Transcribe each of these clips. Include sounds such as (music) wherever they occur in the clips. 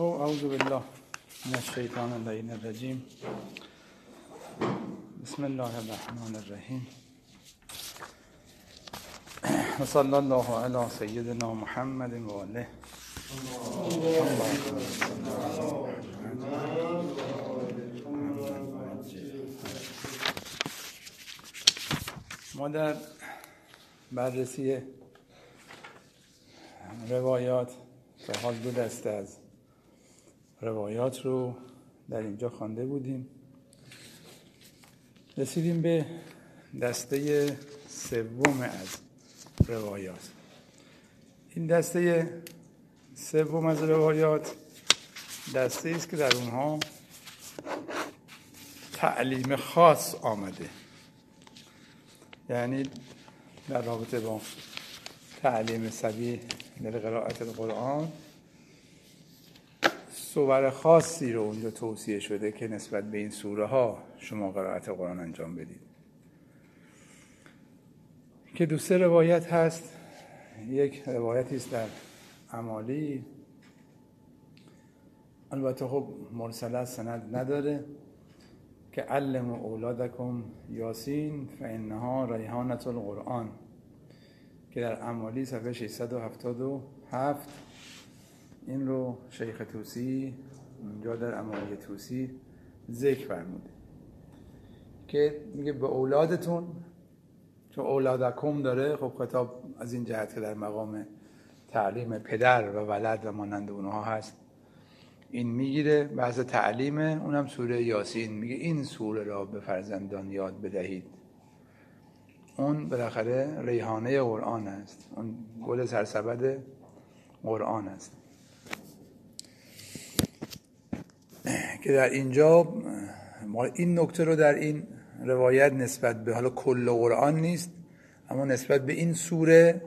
خب اعوذ بالله من الشیطان اللعین الرجیم. بسم الله الرحمن الرحیم. (clears throat) و صلی الله علی سیدنا محمد و آله. ما در بررسی روایات به حال دو دسته از روایات رو در اینجا خوانده بودیم. رسیدیم به دسته سوم از روایات. این دسته سوم از روایات دسته است که در اونها تعلیم خاص آمده. یعنی در رابطه با تعلیم سبیل در قرائت القرآن صور خاصی رو اونجا توصیه شده که نسبت به این سوره ها شما قرائت قرآن انجام بدید. که دو سه روایت هست. یک روایتی است در عمالی البته خب مرسله سند نداره. که علم اولادکم یاسین فانها ریحانت القرآن. که در عمالی صفحه 677 این رو شیخ توسی اونجا در عمالی توسی ذکر فرموده که میگه به اولادتون چون اولادکم داره خب خطاب از این جهت که در مقام تعلیم پدر و ولد و مانند اونها هست. این می‌گیره بحث تعلیمه اونم سوره یاسین میگه این سوره را به فرزندان یاد بدهید. اون بالاخره ریحانه قرآن است. اون گل سرسبد قرآن است. که در اینجا ما این نکته رو در این روایت نسبت به حالا کل قرآن نیست اما نسبت به این سوره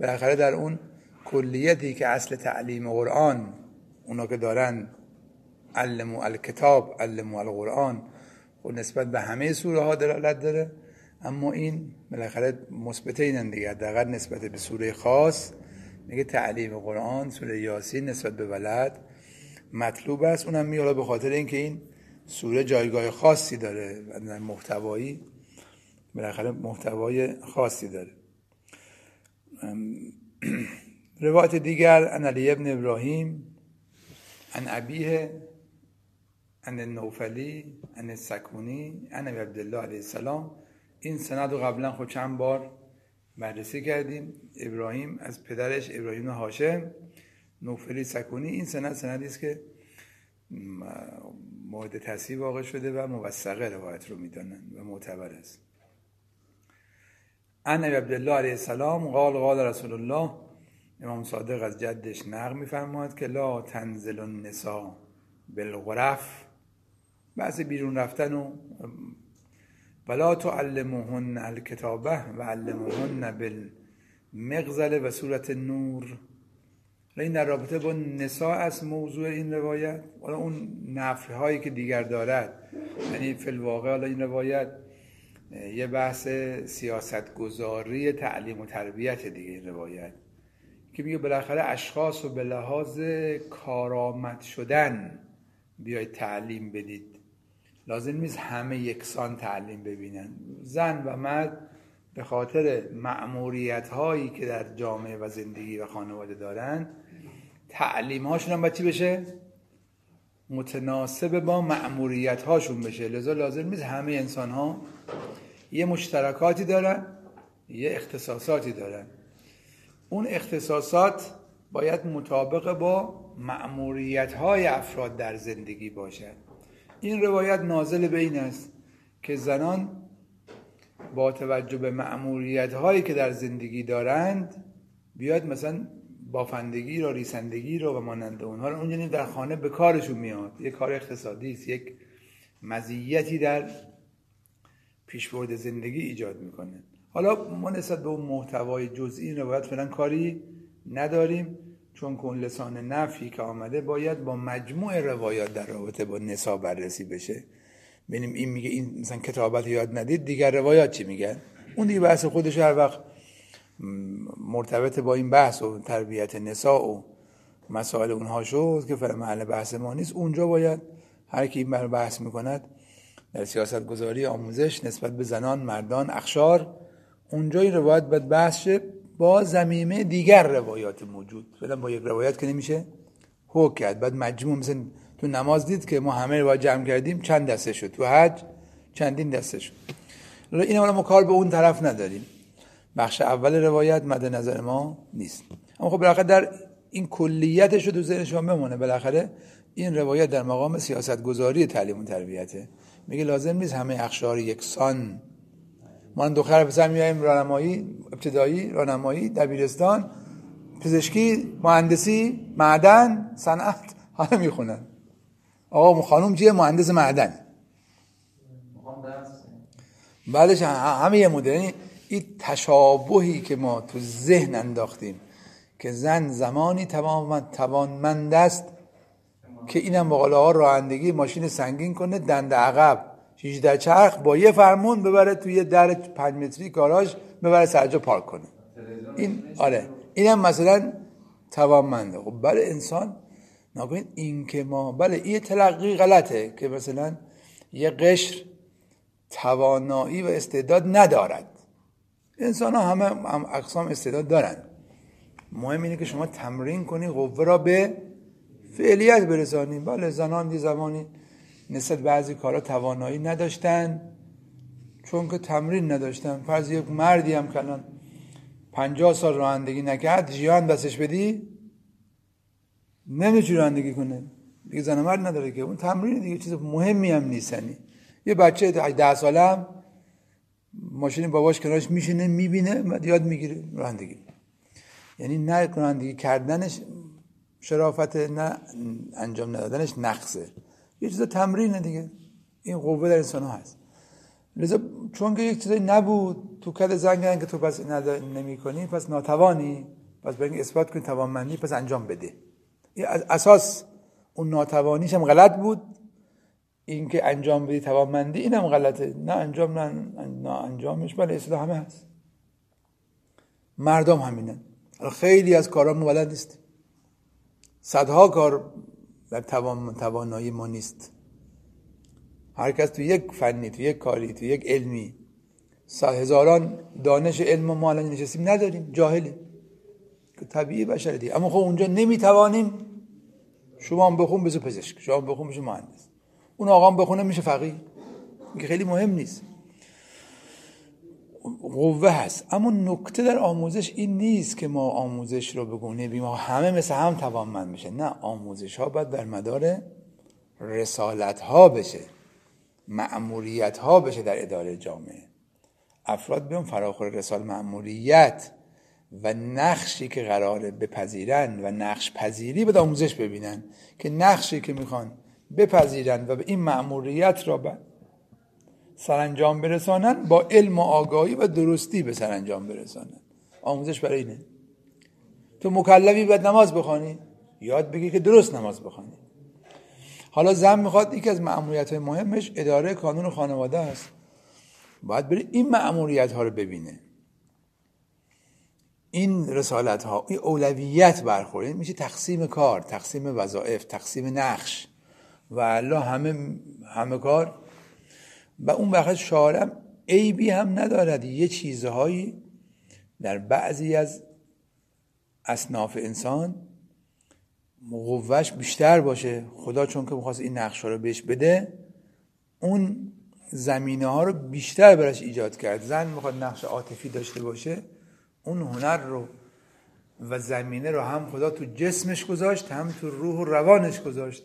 بالاخره در اون کلیتی که اصل تعلیم قرآن اونا که دارن علمو الکتاب علمو القرآن و نسبت به همه سوره ها دلالت داره اما این بالاخره مثبت اینن دیگه. حداقل نسبت به سوره خاص میگه تعلیم قرآن سوره یاسین نسبت به ولد. مطلوب است. اونم میاد به خاطر اینکه این سوره جایگاه خاصی داره محتوایی. بالاخره محتوای خاصی داره. (clears throat) روایت دیگر ان علی ابن ابراهیم ان ابیه ان نوفلی ان سکونی ان عبدالله علیه السلام. این سند رو قبلا خود چند بار بررسی کردیم. ابراهیم از پدرش ابراهیم هاشم نوفلی سکونی این سند سندی است که مورد تصحیح واقع شده و موثقه روایت رو می‌دانند و معتبر است. ان عبدالله علیه السلام قال قال رسول الله امام صادق از جدش نقل میفرماد که لا تنزل النساء بالغرف بعض بیرون رفتن و ولا تعلموهن الکتابه و علموهن بالمغزل و صورت نور. این در رابطه با نساء از موضوع این روایت. حالا اون نفر هایی که دیگر دارد یعنی فی الواقع حالا این روایت یه بحث سیاست گذاری تعلیم و تربیت دیگه این روایت. که میگه بالاخره اشخاص رو به لحاظ کارآمد شدن بیاید تعلیم بدید. لازم نیست همه یکسان تعلیم ببینن. زن و مرد به خاطر معموریت هایی که در جامعه و زندگی و خانواده دارن تعلیم هاشون هم چی بشه؟ متناسب با معموریت هاشون بشه. لذا لازم نیست همه انسان ها یه مشترکاتی دارن یه اختصاصاتی دارن. اون اختصاصات باید مطابق با معموریت های افراد در زندگی باشد این روایت نازل به این است که زنان با توجه به معموریت هایی که در زندگی دارند بیاد مثلا بافندگی رو ریسندگی رو و مانند اونها رو. اونجا در خانه به کارشون میاد. یک کار اقتصادی است یک مزیتی در پیشبرد زندگی ایجاد می‌کنه. حالا ما نسبت به اون محتوای جزئی روایت فعلا کاری نداریم چون کن لسان نفی که آمده باید با مجموع روایات در رابطه با نسا بررسی بشه. ببینیم این میگه این مثلا کتابت یاد ندید. دیگر روایات چی میگن؟ اون دیگه بحث خودش هر وقت مرتبط با این بحث و تربیت نسا و مسائل اونها شد که فعلا محل بحث ما نیست. اونجا باید هر کی این بحث می‌کند در سیاست گذاری آموزش نسبت به زنان مردان اخشار اونجا این روایت باید بحث شه با زمینه دیگر روایات موجود. فعلا با یک روایت که نمیشه حکم کرد. بعد مجموع مثل تو نماز دید که ما همه رو جمع کردیم چند دسته شد؟ تو حج چندین دسته شد. این ما کار به اون طرف نداریم. بخش اول روایت مد نظر ما نیست. اما خب بالاخره در این کلیتش رو تو ذهن شما بمونه. بالاخره این روایت در مقام سیاست گذاری تعلیم و تربیته. میگه لازم نیست همه اخشار یکسان. ما دختر پسر میایم راهنمایی ابتدایی راهنمایی دبیرستان پزشکی مهندسی معدن صنعت همه می‌خونن. آقا خانم چیه مهندس معدن. بعدش همه یه مدل. یعنی این تشابهی که ما تو ذهن انداختیم که زن زمانی توانمند است که اینم با ها رانندگی ماشین سنگین کنه دنده عقب. در چرخ با یه فرمون ببره توی یه در پنج متری کاراش ببره سرجا پارک کنه. این آره. اینم مثلا توانمنده. خب بله انسان نکنید این که ما بله این تلقی غلطه که مثلا یه قشر توانایی و استعداد ندارد. انسان ها همه هم اقسام استعداد دارن. مهم اینه که شما تمرین کنی قوه را به فعلیت برسانید بله زنان دی زمانی نسبت بعضی کارا توانایی نداشتن چون که تمرین نداشتن. فرض یک مردی هم کلان پنجاه سال رانندگی نکرد جیان دستش بدی؟ نمی‌تونه رانندگی کنه. دیگه زن مرد نداره که. اون تمرین دیگه چیز مهمی هم نیستنی یه بچه ده ساله هم ماشین باباش کنارش میشینه می‌بینه یاد می‌گیره. رانندگی یعنی نه رانندگی کردنش شرافت نه انجام ندادنش نقصه. یه چیز تمرینه دیگه. این قوه در انسان هست. لذا چون که یک چیزی نبود تو کد زنگ که تو پس نمی کنی پس ناتوانی. پس به اثبات کنی توانمندی پس انجام بده. این اساس اون ناتوانیش هم غلط بود. اینکه انجام بدی توانمندی اینم غلطه. نه انجام نه, نه انجامش بله اصلا همه هست. مردم همینن. خیلی از کارامون بلد نیست. صدها کار در توان توانایی ما نیست. هر کس تو یک فنی تو یک کاری تو یک علمی هزاران دانش علم ما الان نشستیم نداریم. جاهلیم. طبیعی بشر دیگه. اما خب اونجا نمی‌توانیم شما هم بخون بزو پزشک. شما هم بخون بشو مهندس. اون آقا هم بخونه میشه فقیه. که خیلی مهم نیست. قوه هست. اما نکته در آموزش این نیست که ما آموزش رو بگونه بیم همه مثل هم توانمند میشه نه آموزش ها باید در مدار رسالت ها بشه. معمولیت ها بشه در اداره جامعه. افراد بیان فراخور رسال معمولیت و نقشی که قراره بپذیرن و نقش پذیری به آموزش ببینن که نقشی که می‌خوان بپذیرن و به این معمولیت را به سرانجام برسانن با علم و آگاهی و درستی به سرانجام برسانن. آموزش برای اینه. تو مکلفی باید نماز بخوانی؟ یاد بگی که درست نماز بخوانی. حالا زن می‌خواد یکی از معمولیت های مهمش اداره کانون خانواده است. باید بری این معمولیت ها رو ببینه. این رسالت ها این اولویت برخوره میشه تقسیم کار تقسیم وظایف تقسیم نقش. و الله همه همه کار. و اون وقت شارم عیبی هم ندارد. یه چیزهایی در بعضی از اصناف انسان قوهش بیشتر باشه. خدا چون که می‌خواست این نقشه رو بهش بده اون زمینه ها رو بیشتر براش ایجاد کرد. زن می‌خواد نقش عاطفی داشته باشه. اون هنر رو و زمینه رو هم خدا تو جسمش گذاشت هم تو روح و روانش گذاشت.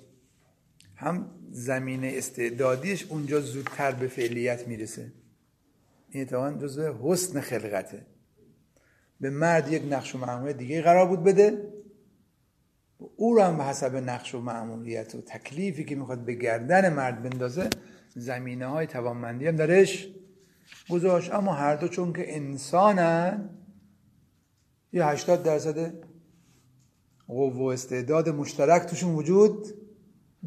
هم زمینه استعدادیش اونجا زودتر به فعلیت می‌رسه. این اتفاقا جزء حسن خلقته. به مرد یک نقش و معمولیت دیگه قرار بود بده. او رو هم به حسب نقش و معمولیت و تکلیفی که می‌خواد به گردن مرد بندازه زمینه های توانمندی هم درش گذاشت. اما هر دو چون که انسانن یه هشتاد درصد قوه و استعداد مشترک توشون وجود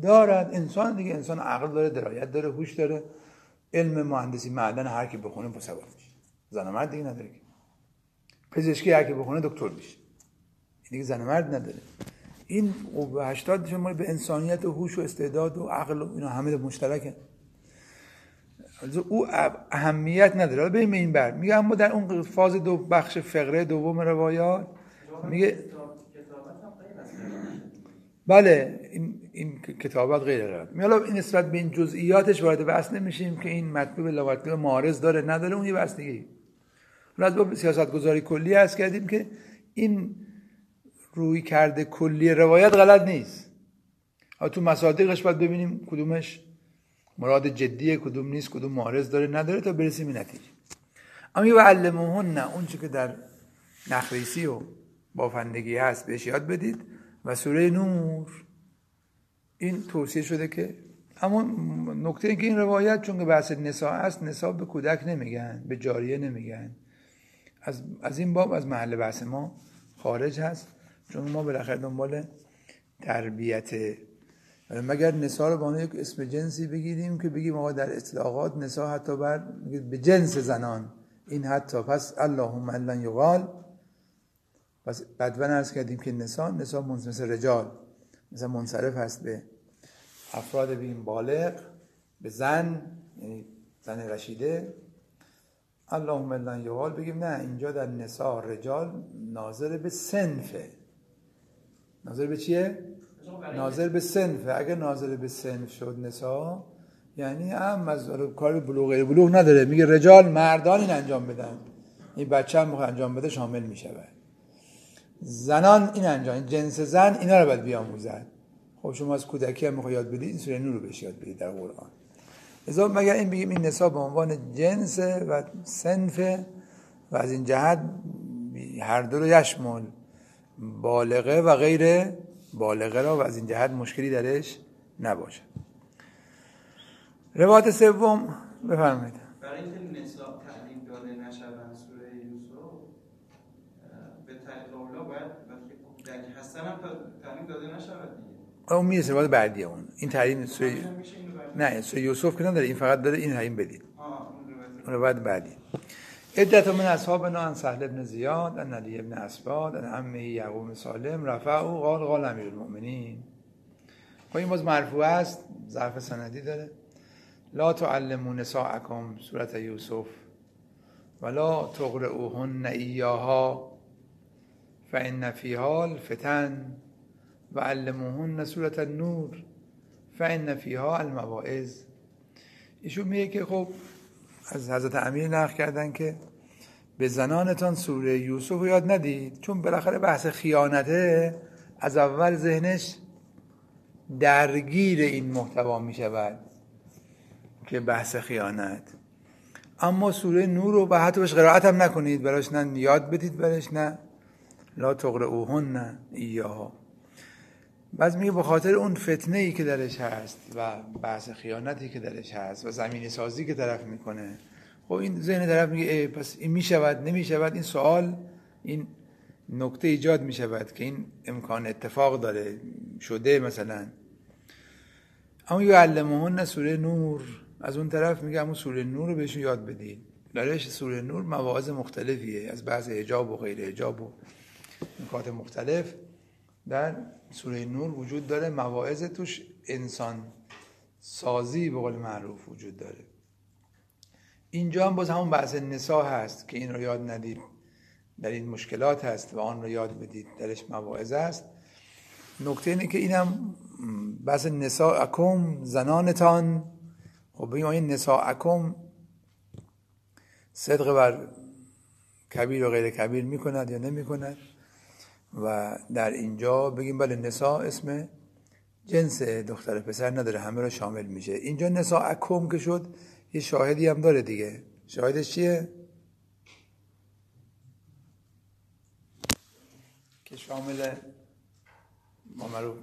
دارد. انسان دیگه انسان عقل داره درایت داره هوش داره. علم مهندسی معدن هر کی بخونه سواد میشه. زن مرد دیگه نداره پزشکی هر کی بخونه دکتر میشه. دیگه زن مرد نداره. این قوه 80 شما به انسانیت و هوش و استعداد و عقل و اینا همه مشترکه. او اهمیت نداره. حالا بریم این بر. میگه اما در اون فاز دو بخش فقره دوم روایات میگه بله این, این کتابات غیر غیر حالا این نسبت به این جزئیاتش وارد بحث نمیشیم که این مطلوب لغت معارض داره. نداره اون یه بحث دیگه از با سیاست گذاری کلی هست کردیم که این روی کرده کلی روایت غلط نیست. تو مصادیقش باید ببینیم کدومش مراد جدیه کدوم نیست کدوم معارض داره نداره تا برسیم این نتیجه. اما یه علموهن نه اون که در نخریسی و بافندگی هست بهش یاد بدید و سوره نور این توصیه شده که اما نکته که این روایت چون که بحث نسا است نسا به کودک نمیگن به جاریه نمیگن. از, از این باب از محل بحث ما خارج هست چون ما بالاخره دنبال تربیت مگر نسا رو با یک اسم جنسی بگیریم که بگیم آقا در اطلاقات نسا حتی بر به جنس زنان. این حتی پس اللهم الان یقال. پس بدون ارز کردیم که نسا نسا مثل رجال مثل منصرف هست به افراد بین بالغ به زن یعنی زن رشیده. اللهم الان یقال. بگیم نه اینجا در نسا رجال ناظر به سنفه. ناظر به چیه؟ ناظر به سنفه اگر ناظر به سنف شد نسا یعنی هم از کار بلوغ بلوغ نداره. میگه رجال مردان این انجام بدن. این بچه هم انجام بده شامل میشه زنان این انجام جنس زن اینا رو باید بیاموزد. خب شما از کودکی هم می‌خواد یاد بدید این سوره نور رو بهش یاد بدید در قرآن. ازا مگر این بگیم این نسا به عنوان جنس و سنف و از این جهت هر دو رو یشمل بالغه و غیر بالغه را و از این جهت مشکلی درش نباشه. روایت سوم بفرمایید. برای اینکه نساء تعلیم داده نشوند سوره یوسف به تعلیم باید وقتی کودک هستن هم تعلیم داده نشود دیگه. اون می‌رسه روایت بعدی اون. این تعلیم سوره نه سوره یوسف که نداره این فقط داره این تعلیم بدید. اون روایت بعدی. عدت من اصحابنا ان سهل ابن زیاد ان علی ابن اسباد ان عمه یعقوب سالم رفع او قال قال امیر المؤمنین. خب این باز مرفوع است ظرف سندی داره. لا تعلموا نساءکم صورت یوسف ولا تقرؤوهن ایاها فان فیها الفتن و علموهن صورت النور فان فیها المواعظ. ایشون میگه که خب از حضرت امیر نقل کردن که به زنانتان سوره یوسف رو یاد ندید؟ چون بالاخره بحث خیانته از اول ذهنش درگیر این محتوا می شود که بحث خیانت. اما سوره نور رو به حتی بهش قرائت هم نکنید. براش نه یاد بدید براش نه لا اوهن نه ایاها. بعض میگه به خاطر اون فتنه ای که درش هست و بحث خیانتی که درش هست و زمینی سازی که طرف می‌کنه خب این ذهن طرف میگه پس این می‌شود نمی‌شود؟ این سوال این نکته ایجاد می‌شود که این امکان اتفاق داره شده مثلا. اما یعلمهن سوره نور. از اون طرف میگه همون سوره نور رو بهشون یاد بدین. درش سوره نور مواعظ مختلفیه از بعض اجاب و غیر اجاب و نکات مختلف. در سوره نور وجود داره مواعظ توش انسان سازی به قول معروف وجود داره. اینجا هم باز همون بحث نسا هست که این رو یاد ندید. در این مشکلات هست و آن رو یاد بدید. درش مواعظ است. نکته اینه که اینم بحث نسا اکم زنانتان. خب بگیم این نسا اکم صدق بر کبیر و غیر کبیر می‌کند یا نمی‌کند؟ و در اینجا بگیم بله نسا اسم جنس دختر پسر نداره همه را شامل میشه. اینجا نسا اکم که شد یه شاهدی هم داره دیگه. شاهدش چیه؟ که شامل ما معروف.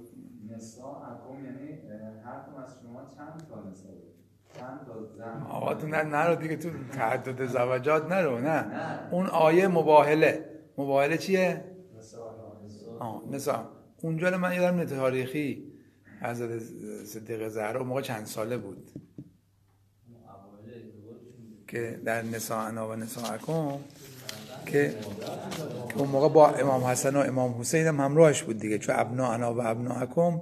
نسا اکم یعنی هر از شما چند تا نسا چند تا زن؟ آقا تو نه نرو دیگه تو تعدد زوجات نرو نه. نه. اون آیه مباهله. مباهله چیه؟ آه نسا اونجا من یادم تاریخی حضرت صدیق زهرا موقع چند ساله بود. که در نساءنا و نساءکم که اون موقع با امام حسن و امام حسین هم همراهش بود دیگه چون ابنا انا و ابنا اکم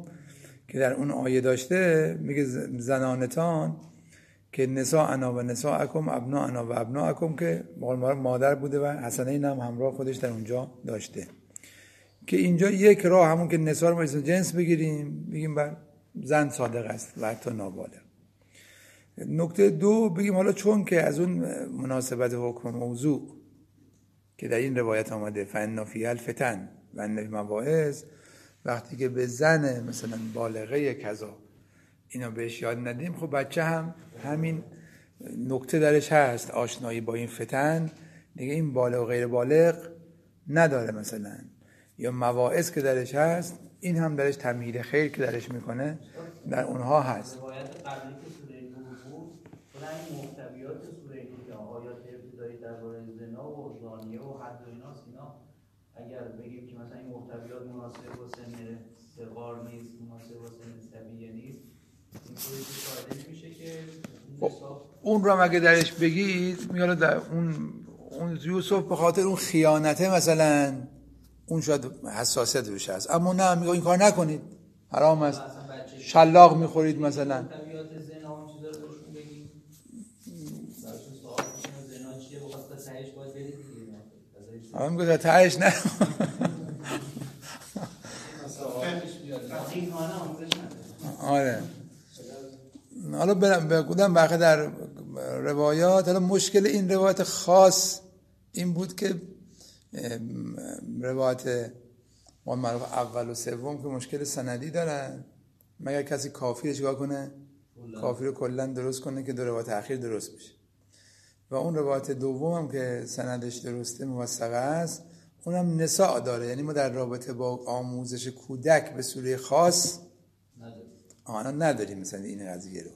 که در اون آیه داشته میگه زنانتان که نسا انا و نسا اکم ابنا انا و ابنا اکم که مادر بوده و حسنین هم همراه خودش در اونجا داشته. که اینجا یک راه همون که نسا رو جنس بگیریم بگیم بر زن صادق است و حتی نابالغ. نکته دو بگیم حالا چون که از اون مناسبت حکم موضوع که در این روایت آمده فن فی الفتن و مواعظ وقتی که به زن مثلا بالغه کذا اینا بهش یاد ندیم خب بچه هم همین نکته درش هست آشنایی با این فتن. دیگه این بالغ و غیر بالغ نداره مثلا. یا مواعظ که درش هست این هم درش تمهید خیر که درش می‌کنه در اونها هست روایت قبلی که سوره نور این محتویات سوره که آیات ابتدایی درباره زنا و زانیه و حد و ایناست اینا اگر بگیم که مثلا این محتویات مناسب با سن صغار نیست مناسب با سن طبیعی نیست این میشه که خب، اون رو اگه درش بگید میاد در اون اون یوسف به خاطر اون خیانته مثلا اون شاید حساسیت روش هست اما نه میگه این کار نکنید حرام است. شلاق می‌خورید مثلا. آره میگه تهش نه. آره. حالا بگودم بقیه در روایات حالا مشکل این روایت خاص این بود که روایت ما معروف اول و سوم که مشکل سندی دارن. مگر کسی کافی چیکار کنه؟ کافی رو کلا درست کنه که دو روایت اخیر درست بشه. و اون روایت دوم هم که سندش درسته موثقه است اونم نساء داره. یعنی ما در رابطه با آموزش کودک به صورت خاص آنا نداریم مثلا این قضیه رو.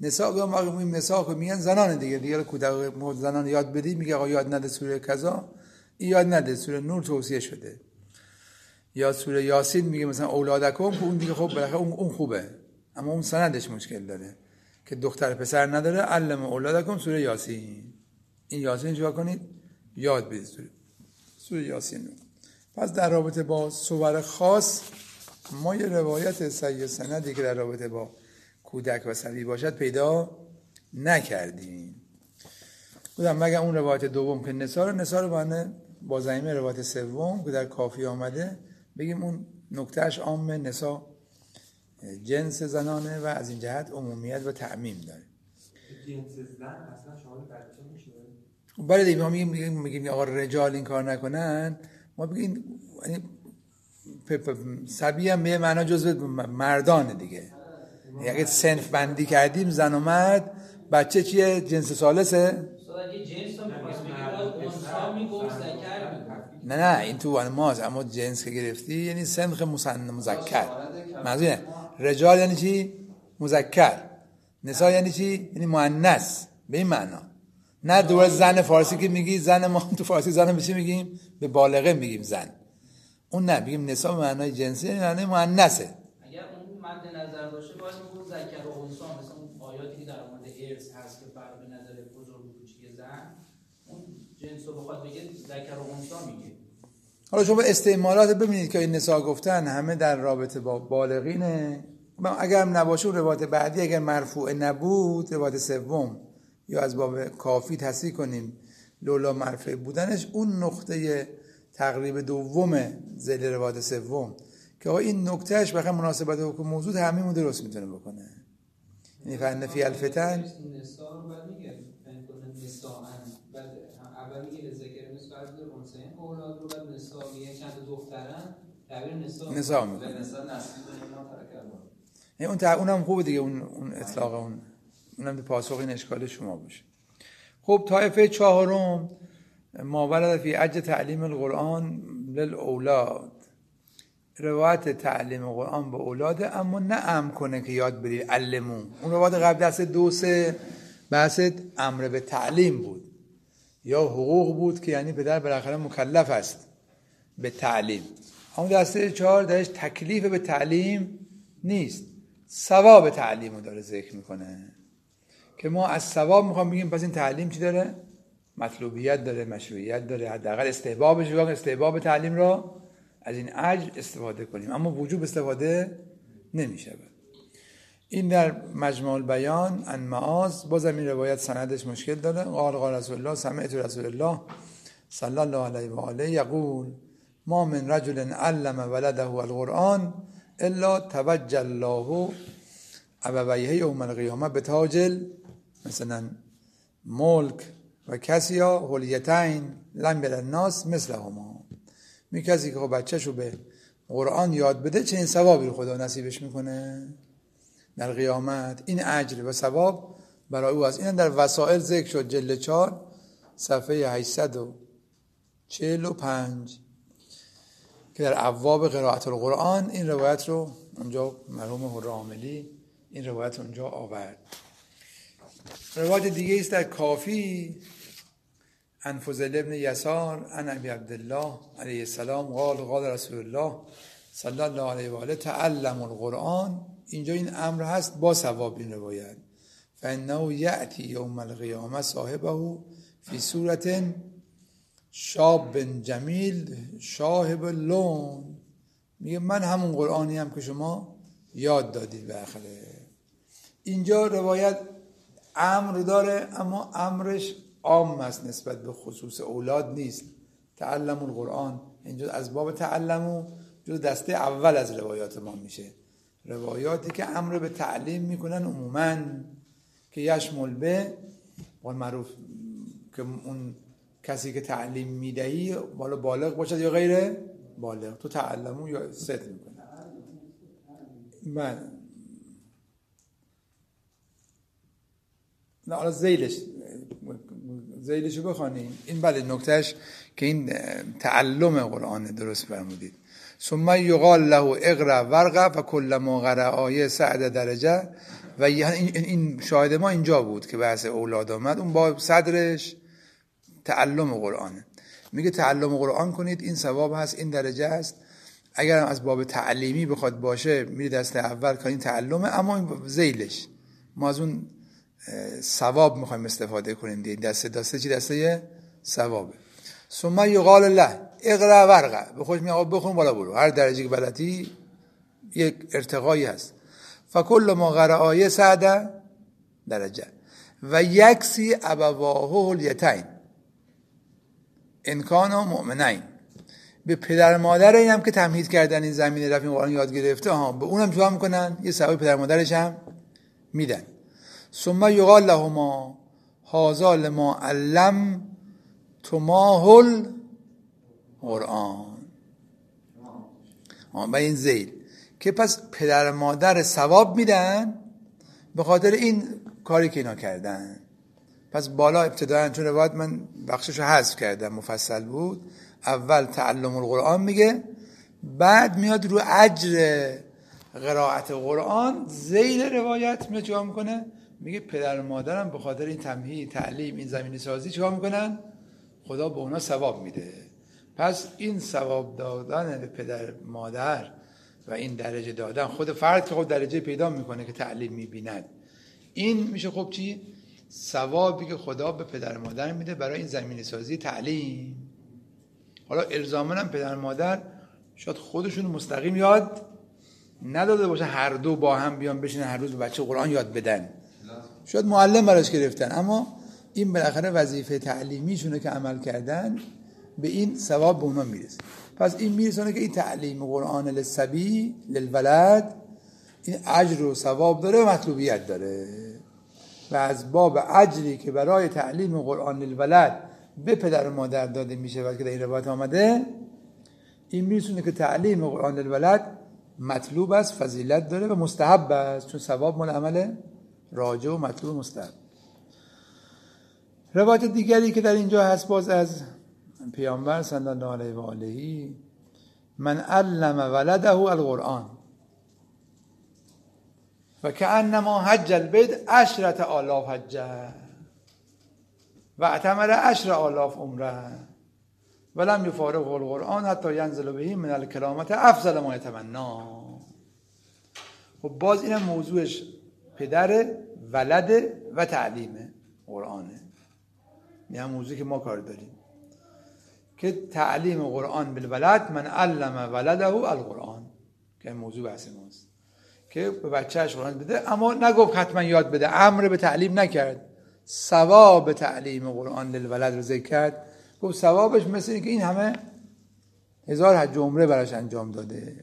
نساء به ما که میگن زنان دیگه. دیگه کودک زنان یاد بدی میگه آقا یاد نده سوره کذا این یاد نده سوره نور توصیه شده. یا سوره یاسین میگه مثلا اولادکم که اون دیگه خب بالاخره اون خوبه. اما اون سندش مشکل داره. که دختر پسر نداره علم اولادکم سوره یاسین. این یاسین چیکار کنید؟ یاد بدید سوره سوره یاسین پس در رابطه با سور خاص ما یه روایت سعی سندی که در رابطه با کودک و سبی باشد پیدا نکردیم. بودم مگه اون روایت دوم که نسار نسار بانه با زمینه روایت سوم که در کافی آمده بگیم اون نکتهش عام نسا جنس زنانه و از این جهت عمومیت و تعمیم داره. جنس زن اصلا شامل بچه میشه بله دیگه ما میگیم میگیم آقا رجال این کار نکنن. ما بگیم یعنی سبی هم به معنا جزو مردانه دیگه. یعنی اگه سنف بندی کردیم زن و مرد بچه چیه؟ جنس سالسه نه نه این تو ماست اما جنس که گرفتی یعنی سنخ مسن مذکر منظور رجال یعنی چی؟ مذکر. نسا یعنی چی؟ یعنی مؤنث. به این معنا. نه دوباره زن فارسی که میگی زن ما تو فارسی زن به میگیم؟ به بالغه میگیم زن. اون نه بگیم نسا به معنای جنسی یعنی معنای مؤنثه. اگر اون مد نظر باشه باید میگم ذکر و انثى مثلا اون آیاتی که در مورد ارث هست که فرق نظر بزرگ و کوچیک زن اون جنس رو بخواد بگه ذکر و انثى میگه. حالا شما استعمالات ببینید که این نسا گفتن همه در رابطه با بالغینه. اگر هم نباشه روایت بعدی اگر مرفوع نبود روایت سوم یا از باب کافی تصحیح کنیم. لولا مرفوع بودنش اون نقطه تقریب دوم زل روایت سوم. که این نکتهش بخیر مناسبت حکم موضوع تعمیم درست می‌تونه بکنه. یعنی فن فی الفتن. اول میگه ذکر مثل حسین اولاد رو بعد نسا میگه چند دخترن تعبیر نسا نسا می‌کنه. یعنی اون تا اونم خوبه دیگه اون اون اطلاق اون اونم پاسخ این اشکال شما باشه. خب طایفه چهارم ما ورد فی عج تعلیم القرآن للاولاد. روایت تعلیم قرآن به اولاده اما نه ام کنه که یاد بری علمون اون روایت قبل دست دو سه بحث امر به تعلیم بود. یا حقوق بود که یعنی پدر بالاخره مکلف است به تعلیم. اما دسته چهار درش تکلیف به تعلیم نیست. ثواب تعلیم رو داره ذکر می‌کنه. که ما از ثواب می‌خوام بگیم پس این تعلیم چی داره؟ مطلوبیت داره مشروعیت داره. حداقل استحبابش رو استحباب تعلیم را از این اجر استفاده کنیم. اما وجوب استفاده نمیشه این در مجموع البیان ان معاذ بازم این روایت سندش مشکل داره. قال قال رسول الله سمعت رسول الله صلی الله علیه و آله یقول ما من رجل علم ولده القرآن الا توجه الله ابویه یوم القیامه به تاج مثلا ملک و کسی ها هلیتین لم الناس مثل هما می کسی که خب بچهشو به قرآن یاد بده چه این ثوابی رو خدا نصیبش می‌کنه؟ در قیامت. این اجر و ثواب برای او است. این در وسائل ذکر شد جلد چار صفحه 845 که در ابواب قرائت القرآن این روایت رو اونجا مرحوم هراملی این روایت اونجا آورد. روایت دیگه است در کافی ان فضل ابن یسار ان ابی عبدالله علیه السلام قال قال رسول الله صلی الله علیه و آله تعلم القرآن. اینجا این امر هست با ثواب این روایت فانه یأتی یوم القیامه صاحبه فی صورت شاب جمیل شاهب لون. میگه من همون قرآنی هم که شما یاد دادید به آخره. اینجا روایت امر داره اما امرش عام است نسبت به خصوص اولاد نیست. تعلم القرآن اینجا از باب تعلمو جو دسته اول از روایات ما میشه. روایاتی که امر به تعلیم می‌کنن عموما که یشمل به معروف که اون کسی که تعلیم می‌دهی بالا بالغ باشد یا غیر بالغ. تو تعلمو یا ست می‌کنه من نه حالا زیلش زیلشو بخوانیم این بله نکتهش که این تعلم قرآن درست فرمودید. ثم یقال له اقرا ورقه و کل ما قرأ آیه سعد درجه. و این شاهد ما اینجا بود که بحث اولاد آمد. اون با صدرش تعلم قرآنه. میگه تعلم قرآن کنید این ثواب هست این درجه است. اگر از باب تعلیمی بخواد باشه میره دست اول که این تعلمه اما این زیلش ما از اون ثواب می‌خوایم استفاده کنیم. دیگه دسته دسته چی؟ دسته ثوابه. ثم یقال له. اقرا ورقه. به خوش میگه بخون بالا برو. هر درجه که بلدی یک ارتقایی هست. فکل ما قرأ آیه سعده درجه. و یکسی ابواه الیتین. انکان و مؤمنین. به پدر مادر این هم که تمهید کردن این زمین رفت قرآن یاد گرفته ها به اونم چیکار می‌کنن؟ یه ثواب پدر مادرش هم میدن. ثم یقال لهما هذا لما علم تماهل قرآن. و این زیل. که پس پدر مادر ثواب میدن به خاطر این کاری که اینا کردن. پس بالا ابتداعا چون روایت من بخشش رو حذف کردم مفصل بود. اول تعلم القرآن میگه بعد میاد رو اجر قرائت قرآن زیل روایت میاد چیکار می‌کنه؟ میگه پدر و مادرم به خاطر این تمهید تعلیم این زمینی سازی چیکار می‌کنن؟ خدا به اونا ثواب میده. پس این ثواب دادن به پدر مادر و این درجه دادن خود فرد که خود درجه پیدا می‌کنه که تعلیم می‌بیند. این میشه خب چی؟ ثوابی که خدا به پدر مادر میده برای این زمینی سازی تعلیم. حالا الزامن هم پدر مادر شاید خودشون مستقیم یاد نداده باشه هر دو با هم بیان بشینن هر روز بچه قرآن یاد بدن. شاید معلم براش گرفتن اما این بالاخره وظیفه تعلیمیشونه که عمل کردن به این ثواب به اونا می‌رسه. پس این میرسونه که این تعلیم قرآن للسبی للولد این اجر و ثواب داره و مطلوبیت داره. و از باب اجری که برای تعلیم قرآن للولد به پدر و مادر داده میشه و که در این روایت آمده این میرسونه که تعلیم قرآن للولد مطلوب است فضیلت داره و مستحب است چون ثواب مال عمل راجع و مطلوب مستحب. روایت دیگری که در اینجا هست باز از پیامبر صلی الله علیه و آله من علم ولده القرآن و که انما حج البید عشرت آلاف حجه و اعتمر عشر آلاف عمره ولم یفارق القرآن حتی ینزل بهی من الکرامت افضل ما یتمنا خب باز این موضوعش پدر ولد و تعلیم قرآنه. این هم موضوعی که ما کار داریم. که تعلیم قرآن بالولد من علم ولده القرآن که موضوع بحث ماست. که به بچهش قرآن بده اما نگفت حتما یاد بده امر به تعلیم نکرد. ثواب تعلیم قرآن للولد رو ذکر کرد. گفت ثوابش مثل اینکه این همه هزار حج عمره براش انجام داده.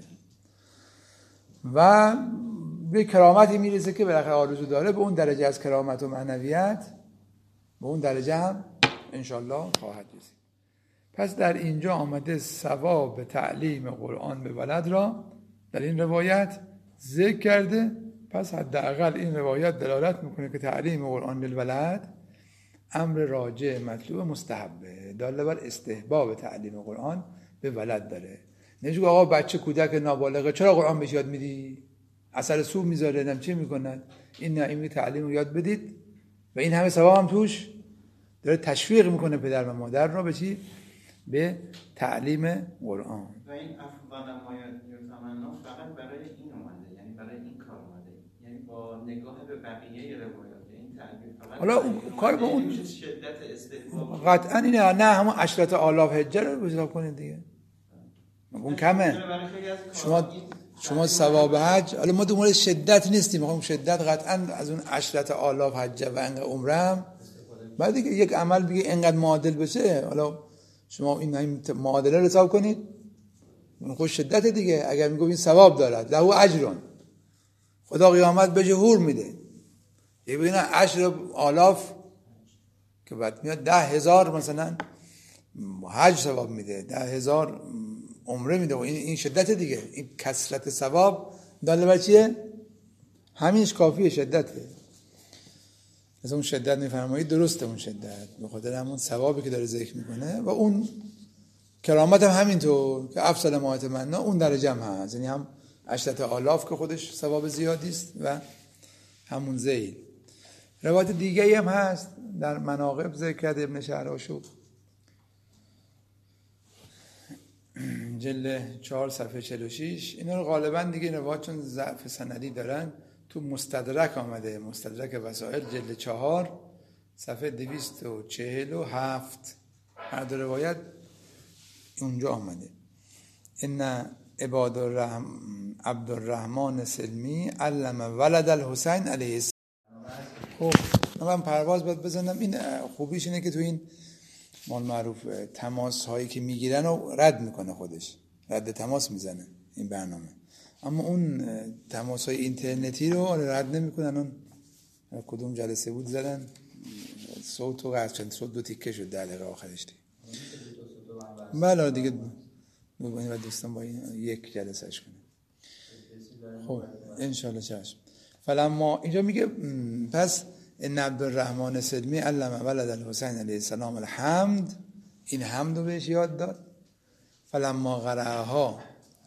و به کرامتی می‌رسه که بالاخره آرزو داره به اون درجه از کرامت و معنویت به اون درجه هم انشالله خواهد رسید. پس در اینجا آمده ثواب تعلیم قرآن به ولد را در این روایت ذکر کرده. پس حداقل این روایت دلالت می‌کنه که تعلیم قرآن للولد امر راجع مطلوب مستحبه داله بر استحباب تعلیم قرآن به ولد داره. نشو آقا بچه کودک نابالغه چرا قرآن بهش یاد میدی؟ اثر سو می‌ذاره نم چی می‌کنن؟ این نه این تعلیم رو یاد بدید. و این همه ثواب هم توش داره تشویق می‌کنه پدر و مادر را به چی؟ به تعلیم قرآن. و این افغان تمنا فقط برای این اومده یعنی برای این کار اومده. یعنی با نگاه به بقیه روایات حالا کار به. اون- یعنی قطعا اینه نه همون عشرت آلاف هجه رو حساب کنید دیگه. اون کمه. شما شما ثواب حج حالا ما دنبال شدت نیستیم می‌خوام شدت قطعا از اون عشرت آلاف حجه و انقدر عمرم. بعد دیگه یک عمل دیگه انقدر معادل بشه حالا شما این معادله رو حساب کنید. اون خود شدت دیگه. اگر میگم این ثواب دارد. له اجرون. خدا قیامت به جهور میده. یه بگینا عشر آلاف که بعد میاد ده هزار مثلا حج ثواب میده. ده هزار عمره میده. و این این شدت دیگه. این کسرت ثواب. داله بر چیه؟ همینش کافیه شدته. از اون شدت میفرمایید درسته اون شدت به خاطر همون ثوابی که داره ذکر می‌کنه و اون کرامت هم همینطور که افضل ما اتمنا اون درجه هم هست. یعنی هم عشرت آلاف که خودش ثواب زیادی است و همون زیل روایت دیگه هم هست در مناقب ذکر کرده ابن شهراشو. جل چهار صفحه 46 اینا رو غالبا دیگه روایت چون ضعف سندی دارن. تو مستدرک آمده مستدرک وسائل جل چهار صفحه دویست و چهل و هفت. هر دو روایت اونجا آمده. ان عباد الرحم عبدالرحمن سلمی علم ولد الحسین علیه السلام. خب من پرواز باید بزنم. این خوبیش اینه که تو این مال معروف تماس هایی که می‌گیرن و رد می‌کنه خودش. رد تماس می‌زنه این برنامه. اما اون تماس های اینترنتی رو رد نمی‌کنن. اون کدوم جلسه بود زدن. صوت و شد صوت دو تیکه شد در دقیقه آخرش دیگه. بله دیگه و دوستان با این یک جلسهش کنه خب انشالله چشم. فلما اینجا میگه پس ان عبدالرحمن سلمی علم ولد الحسین علیه السلام الحمد. این حمد رو بهش یاد داد. فلما قرعها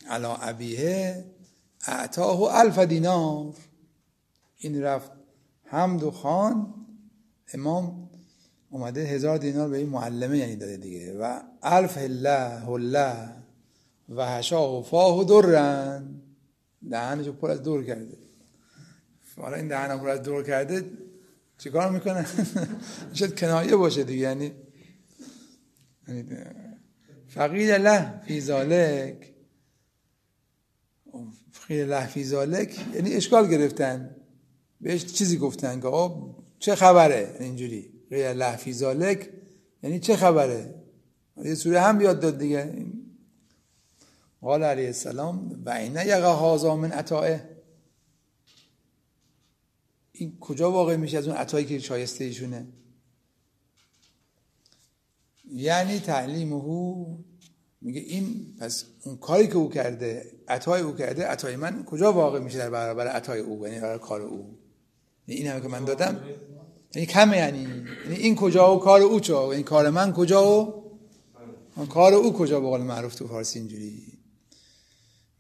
علا ابیه. اعتاه الف دینار. این رفت حمد و خان امام اومده هزار دینار به این معلمه یعنی داده دیگه. و الف هله هله و هشا و فاه و درن. دهنشو پر از دور کرده. حالا این دهن پر از دور کرده چیکار می‌کنه؟ (laughs) شاید کنایه باشه دیگه یعنی یعنی فقیل له فی ذالک فقیل له فی ذالک یعنی اشکال گرفتن. بهش چیزی گفتن که آقا چه خبره اینجوری؟ غیر له فی ذالک یعنی چه خبره؟ یه سوره هم بیاد داد دیگه. قال علیه السلام و این یقه هازا من عطائه. این کجا واقع میشه از اون عطایی که شایسته ایشونه؟ یعنی تعلیم او میگه این پس اون کاری که او کرده عطای او کرده عطای من کجا واقع میشه در برابر عطای او؟ یعنی برابر کار او. یعنی این همه که من دادم. یعنی کمه یعنی یعنی این کجا و کار او چه؟ یعنی کار من کجا و کار او کجا به قول معروف تو فارسی اینجوری؟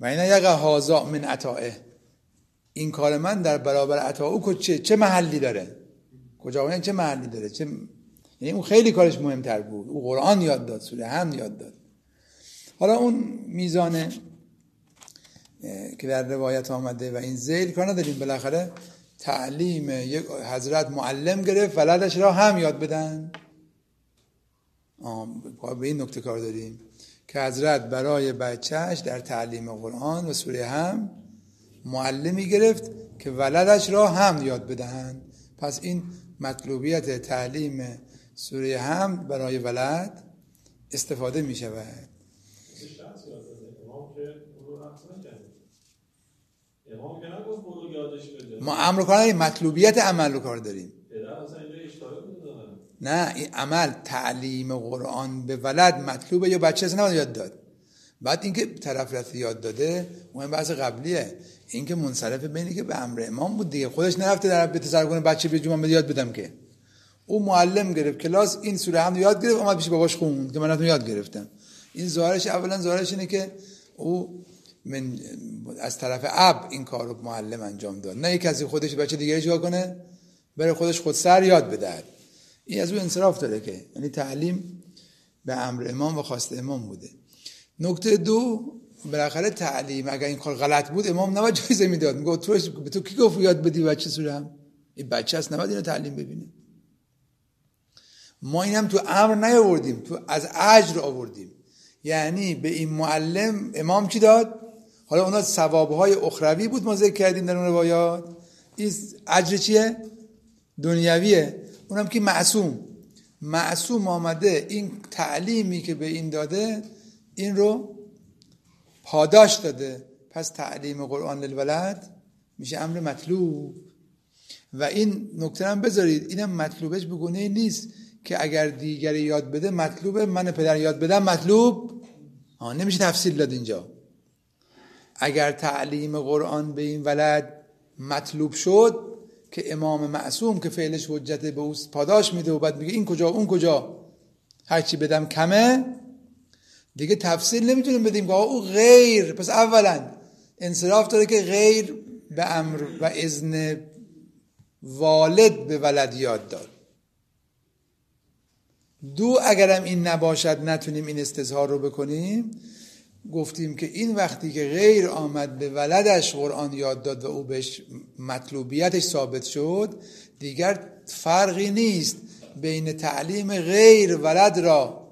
و اینا یقه هازا من عطائه. این کار من در برابر عطا او چه چه محلی داره؟ کجا؟ یعنی چه محلی داره؟ چه یعنی اون خیلی کارش مهمتر بود. او قرآن یاد داد سوره هم یاد داد. حالا اون میزان که در روایت آمده و این زیل کار نداریم بالاخره تعلیم یک حضرت معلم گرفت ولدش را هم یاد بدن. به این نکته کار داریم که حضرت برای بچهش در تعلیم قرآن و سوره هم معلمی گرفت که ولدش را هم یاد بدهند. پس این مطلوبیت تعلیم سوره هم برای ولد استفاده می شود ما امر کار مطلوبیت عمل رو کار داریم. نه این عمل تعلیم قرآن به ولد مطلوبه یا بچه اصلا یاد داد. بعد اینکه طرف رفته یاد داده مهم بحث قبلیه. اینکه منصرف بینی که به امر امام بود دیگه. خودش نرفته در به تصرف کنه بچه به جمعه یاد بدم که. او معلم گرفت کلاس این سوره هم یاد گرفت اومد پیش باباش خون که من یاد گرفتم. این ظاهرش اولا ظاهرش اینه که او من از طرف اب این کار رو معلم انجام داد. نه کسی خودش بچه دیگری جا کنه بره خودش خود سر یاد بده این از او انصراف داره که یعنی تعلیم به امر امام و خواست امام بوده. نکته دو بالاخره تعلیم اگر این کار غلط بود امام نباید جایزه می‌داد. میگه تو به تو کی گفت یاد بدی بچه سورم این بچه است نباید اینو تعلیم ببینه. ما اینم تو امر نیاوردیم تو از اجر آوردیم. یعنی به این معلم امام چی داد؟ حالا اونا ثوابهای اخروی بود ما ذکر کردیم در اون روایات. این اجر چیه؟ دنیویه. اونم که معصوم. معصوم آمده این تعلیمی که به این داده این رو پاداش داده. پس تعلیم قرآن للولد میشه امر مطلوب. و این نکته هم بذارید اینم مطلوبش بگونه نیست که اگر دیگری یاد بده مطلوبه من پدر یاد بدم مطلوب؟ آه نمیشه تفصیل داد اینجا. اگر تعلیم قرآن به این ولد مطلوب شد که امام معصوم که فعلش حجت به او پاداش میده و بعد میگه این کجا اون کجا؟ هرچی بدم کمه؟ دیگه تفصیل نمی‌تونیم بدیم که او غیر پس اولا انصراف داره که غیر به امر و اذن والد به ولد یاد داد. دو اگرم این نباشد نتونیم این استظهار رو بکنیم. گفتیم که این وقتی که غیر آمد به ولدش قرآن یاد داد و او بهش مطلوبیتش ثابت شد دیگر فرقی نیست بین تعلیم غیر ولد را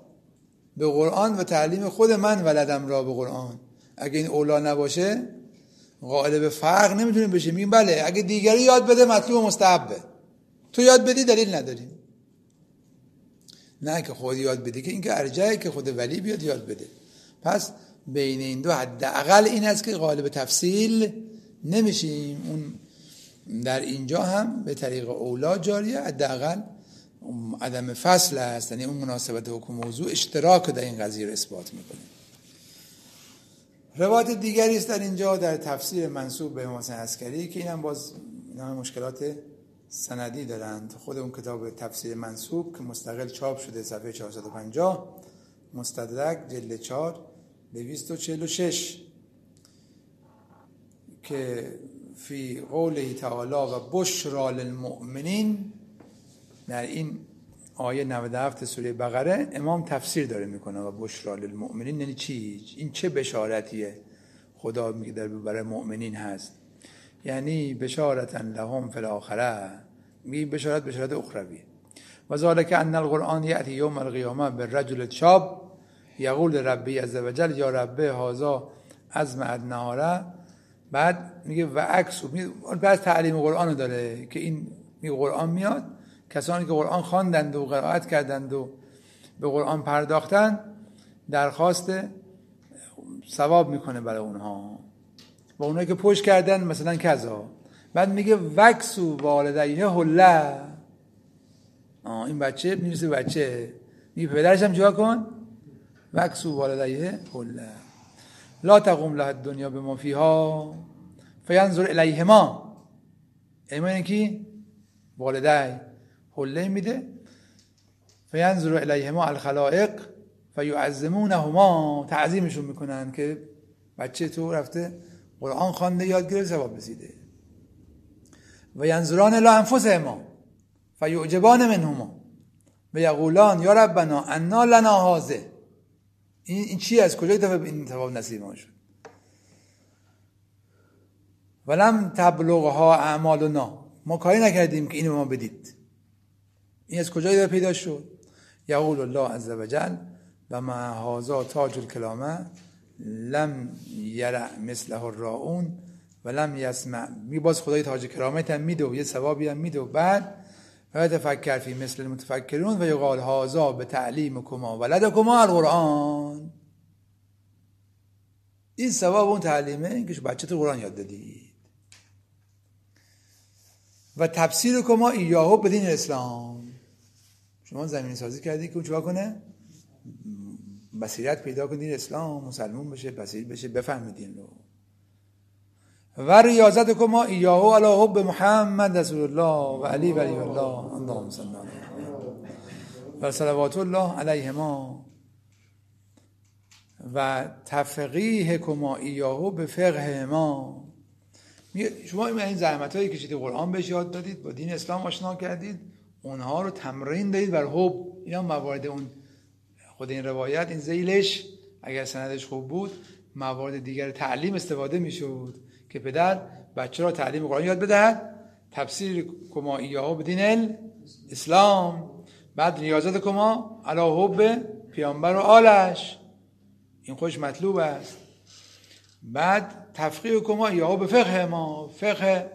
به قرآن و تعلیم خود من ولدم را به قرآن. اگه این اولا نباشه قائل به فرق نمی‌تونیم بشه. میگیم بله اگه دیگری یاد بده مطلوب مستحبه. تو یاد بدی دلیل نداریم. نه که خود یاد بدی که این که ارجعه که خود ولی بیاد یاد بده. پس بین این دو حداقل این است که غالب تفصیل نمیشیم. اون در اینجا هم به طریق اولا جاریه حداقل عدم فصل است. یعنی اون مناسبت حکم موضوع اشتراک در این قضیه رو اثبات می‌کنه. روایت دیگری است در اینجا در تفسیر منصوب به حسین عسکری که این هم باز اینا مشکلات سندی دارند. خود اون کتاب تفسیر منصوب که مستقل چاپ شده صفحه 450 مستدرک جلد 4 246 که فی قوله تعالی و بشرا للمؤمنین در این آیه 97 سوره بقره امام تفسیر داره می‌کنه و بشرا للمؤمنین یعنی چی؟ این چه بشارتیه؟ خدا میگه در برای مؤمنین هست. یعنی بشارتا لهم فی الاخره. میگه بشارت بشارت اخروی و ذالک ان القرآن یأتی یوم القیامه بالرجل شاب یقول ربی از وجل یا ربه هازا از نهاره بعد میگه و عکس بعد تعلیم قرآن داره که این میگه قرآن میاد. کسانی که قرآن خواندند و قرائت کردند و به قرآن پرداختن درخواست ثواب می‌کنه برای اونها. و اونایی که پشت کردن مثلا کذا. بعد میگه وکسو والدیه هله این بچه می‌رسه بچه. میگه پدرش هم جا کن؟ وکسو والدیه حله لا تقوم له دنیا به ما فیها فینظر الیهما. ایمان کی؟ والدی. حله میده. فینظر الیهما الخلائق فیعظمونهما. تعظیمشون می‌کنن که بچه تو رفته قرآن خوانده یاد گرفت ثواب رسیده. و ینظران الی انفسهما فیعجبان منهما. و یقولان یا ربنا انا لنا هازه این, این چی از کجای دفعه این ثواب نصیب ما شد؟ ولم تبلغها اعمالنا. ما کاری نکردیم که اینو ما بدید. این از دفعه پیدا شد؟ یقول الله عز وجل و مع هذا تاج الکلامه لم یرع مثله الراؤون و لم یسمع. می باز خدای تاج کرامت هم میده و یه ثوابی هم میده بعد و تفکر فی مثل المتفکرون و یقال هازا به تعلیم کما ولدکما القرآن. این ثواب اون تعلیمه این که بچه تو قرآن یاد دادید. و تفسیر کما ایاهو به دین اسلام شما زمین سازی کردی که اون چیکار کنه؟ بصیرت پیدا کنید اسلام مسلمون بشه بصیر بشه بفهمید دین رو. و ریاضت کما ایاهو علی حب محمد رسول الله و علی ولی الله. اللهم صل و صلوات الله علیهما. و تفقیه کما ایاهو به فقه ما. شما این زحمت هایی کشید قرآن بهش یاد دادید با دین اسلام آشنا کردید اونها رو تمرین دادید بر حب. اینا موارد اون خود این روایت این زیلش اگر سندش خوب بود موارد دیگر تعلیم استفاده می‌شد. که پدر بچه را تعلیم قرآن یاد بدهد. تفسیر کما ایاهو به دین اسلام. بعد ریاضت کما علا حب پیامبر و آلش. این خوش مطلوب است. بعد تفقیه کما یا به فقه ما فقه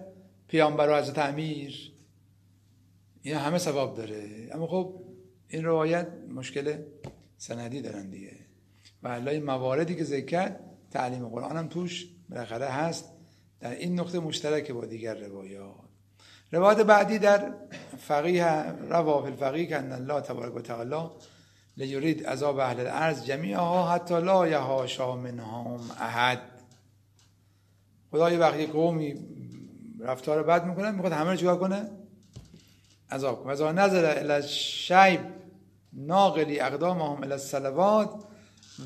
پیامبر و حضرت امیر. این همه ثواب داره. اما خب این روایت مشکل سندی دارن دیگه. و الله مواردی که ذکر تعلیم قرآن هم توش بالاخره هست. در این نقطه مشترک با دیگر روایات. روایت بعدی در فقیه روا فی الفقیه که ان الله تبارک و تعالی لیرید عذاب اهل الارض جمیعها حتی لا یهاشا منهم احد. خدا یه وقتی قومی رفتار بد می‌کنه می‌خواد همه رو چیکار کنه؟ عذاب کنه. و نظر الى شیب ناقلی اقدامهم الى الصلوات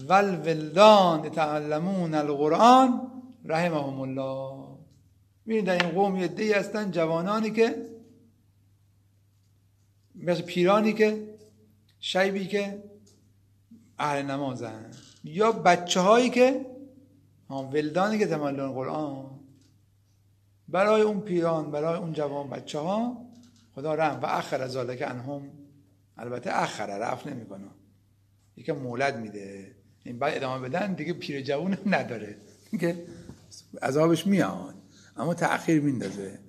والولدان يتعلمون القرآن رحمهم الله ببینید در این قوم یه دی هستن جوانانی که مثل پیرانی که شیبی که اهل نمازن. یا بچه هایی که ولدانی که تملون قرآن. برای اون پیران برای اون جوان بچه ها خدا رحم. و اخر از که انهم. البته اخره رفت نمی‌کنه. یکم مولد میده. این بعد ادامه بدن دیگه پیر جوون نداره. (laughs) که عذابش میاد اما تأخیر میندازه.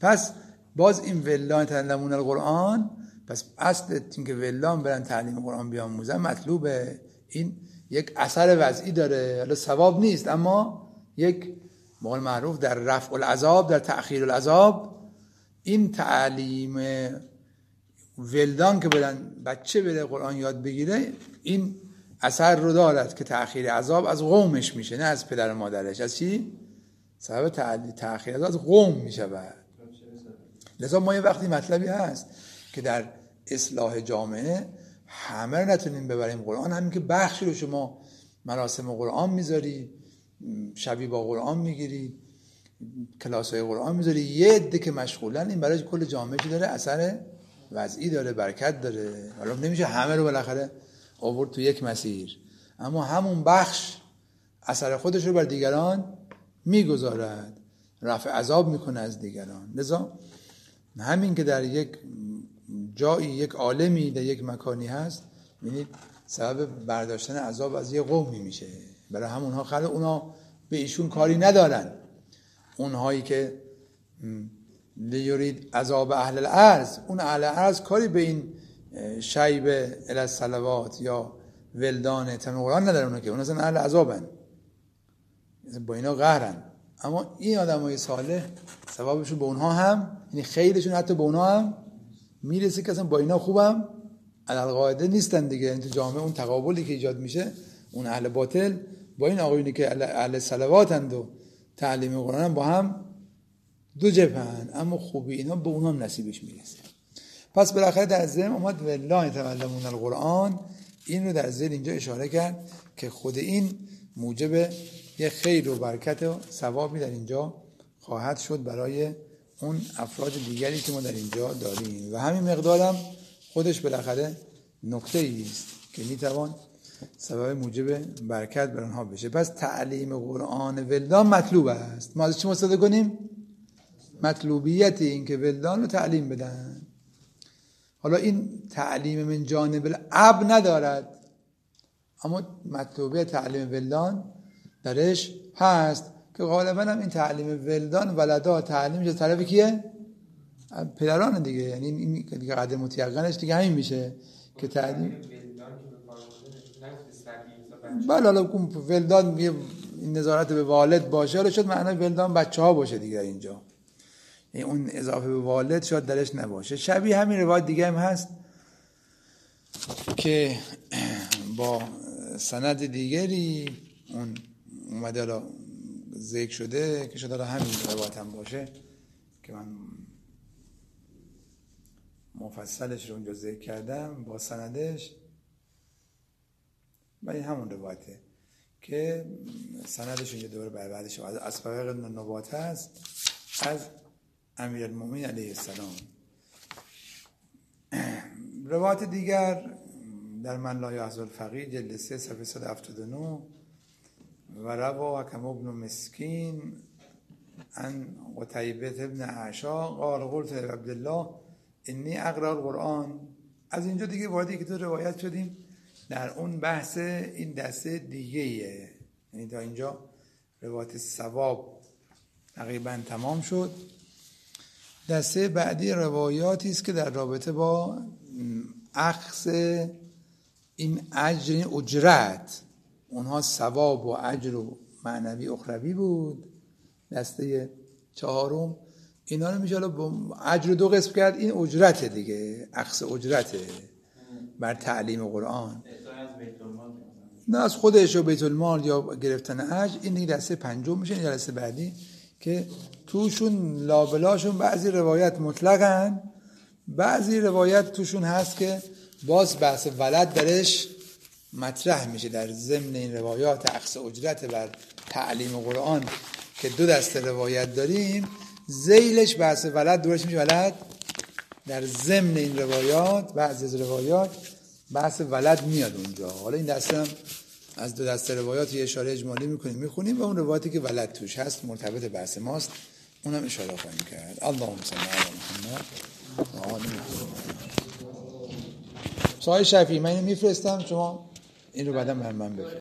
پس باز این ولان تعلمون القرآن پس اصل اینکه ولان برن تعلیم قرآن بیاموزن مطلوبه. این یک اثر وضعی داره. حالا ثواب نیست اما یک مقال معروف در رفع العذاب در تأخیر العذاب این تعلیم ولدان که برن بچه بره قرآن یاد بگیره این اثر رو دارد که تأخیر عذاب از قومش میشه نه از پدر و مادرش. از چی؟ سبب تأخیر عذاب از قوم میشه بعد. لذا ما یه وقتی مطلبی هست که در اصلاح جامعه همه رو نتونیم ببریم قرآن. همین که بخشی رو شما مراسم قرآن می‌ذاری شبی با قرآن می‌گیری کلاس های قرآن می‌ذاری یه عده که مشغولن این برای کل جامعه داره؟ اثر وضعی داره برکت داره. حالا نمیشه همه رو بالاخره آورد تو یک مسیر. اما همون بخش اثر خودش رو بر دیگران می‌گذارد. رفع عذاب می‌کنه از دیگران. لذا همین که در یک جایی یک عالمی در یک مکانی هست ببینید سبب برداشتن عذاب از یه قومی میشه. برای همونها خلق اونا به ایشون کاری ندارن. اونهایی که لیورید عذاب اهل الارض اون اهل الارض کاری به این شیب الاسلوات یا ولدان تن قرآن ندارن اونا که اون اصلا اهل عذابن. با اینا قهرن. اما این آدم های صالح ثوابشون به اونها هم یعنی خیلیشون حتی به اونها هم می‌رسه که اصلا با اینا خوبم. قاعده نیستن دیگه این تو جامعه اون تقابلی که ایجاد میشه اون اهل باطل با این آقایونی که اهل صلواتند و تعلیم قرآن با هم دو جبهن. اما خوبی اینا به اونها نصیبش می‌رسه. پس بالاخره در ذهن اومد والله تعلمون القرآن. این رو در ذهن اینجا اشاره کرد که خود این موجب یه خیر و برکت و ثوابی در اینجا خواهد شد برای اون افراد دیگری که ما در اینجا داریم. و همین مقدارم خودش بالاخره نکته است که می‌توان سبب موجب برکت بر آنها بشه. پس تعلیم قرآن ولدان مطلوب است. ما از چی مستفاده کنیم؟ مطلوبیت این که ولدان رو تعلیم بدن. حالا این تعلیم من جانب الاب ندارد. اما مطلوبه تعلیم ولدان درش هست که غالبا هم این تعلیم ولدان ولدا تعلیم چه طرف کیه؟ پدران دیگه. یعنی این دیگه قدر متیقنش دیگه همین میشه که تعلیم بله حالا ولدان یه نظارت به والد باشه حالا شد معنی ولدان بچه ها باشه دیگه اینجا. این اون اضافه به والد شاید درش نباشه. شبیه همین روایت دیگه هم هست که با سند دیگری اون اومده حالا ذکر شده که شده همین روایت هم باشه که من مفصلش رو اونجا ذکر کردم با سندش. و این همون روایته که سندش اینجا دوباره بعدش از اسبق نبات هست. از امیر المومین علیه السلام. (clears throat) روایت دیگر در من لا یحظ الفقیر جلد 3 صفحه 179 و روا حکم ابن مسکین ان قتیبه ابن عشا قال قلت عبدالله انی اقرا القرآن. از اینجا دیگه وارد که تو روایت شدیم. در اون بحث این دسته دیگه یعنی تا اینجا روایت ثواب تقریبا تمام شد. دسته بعدی روایاتی است که در رابطه با اخذ این اجر این اجرت. اونها ثواب و اجر و معنوی اخروی بود. دسته چهارم. اینا رو میشه اجر دو قسم کرد. این اجرت دیگه. اخذ اجرته بر تعلیم قرآن. نه از خودش و بیت المال یا گرفتن اجر این دسته پنجم میشه. این دسته بعدی که توشون لابلاشون بعضی روایت مطلقن بعضی روایت توشون هست که باز بحث ولد درش مطرح میشه در ضمن این روایات اخص اجرت بر تعلیم قرآن که دو دسته روایت داریم. زیلش بحث ولد دورش میشه. ولد در ضمن این روایات بعضی از روایات بحث ولد میاد اونجا. حالا این دسته هم از دو دسته روایات یه اشاره اجمالی می‌کنیم می‌خونیم و اون روایاتی که ولد توش هست مرتبط بحث ماست. اونم اشاره خواهیم کرد. اللهم صل علی محمد سوال شفیع من میفرستم شما این رو بعدا من من بفرست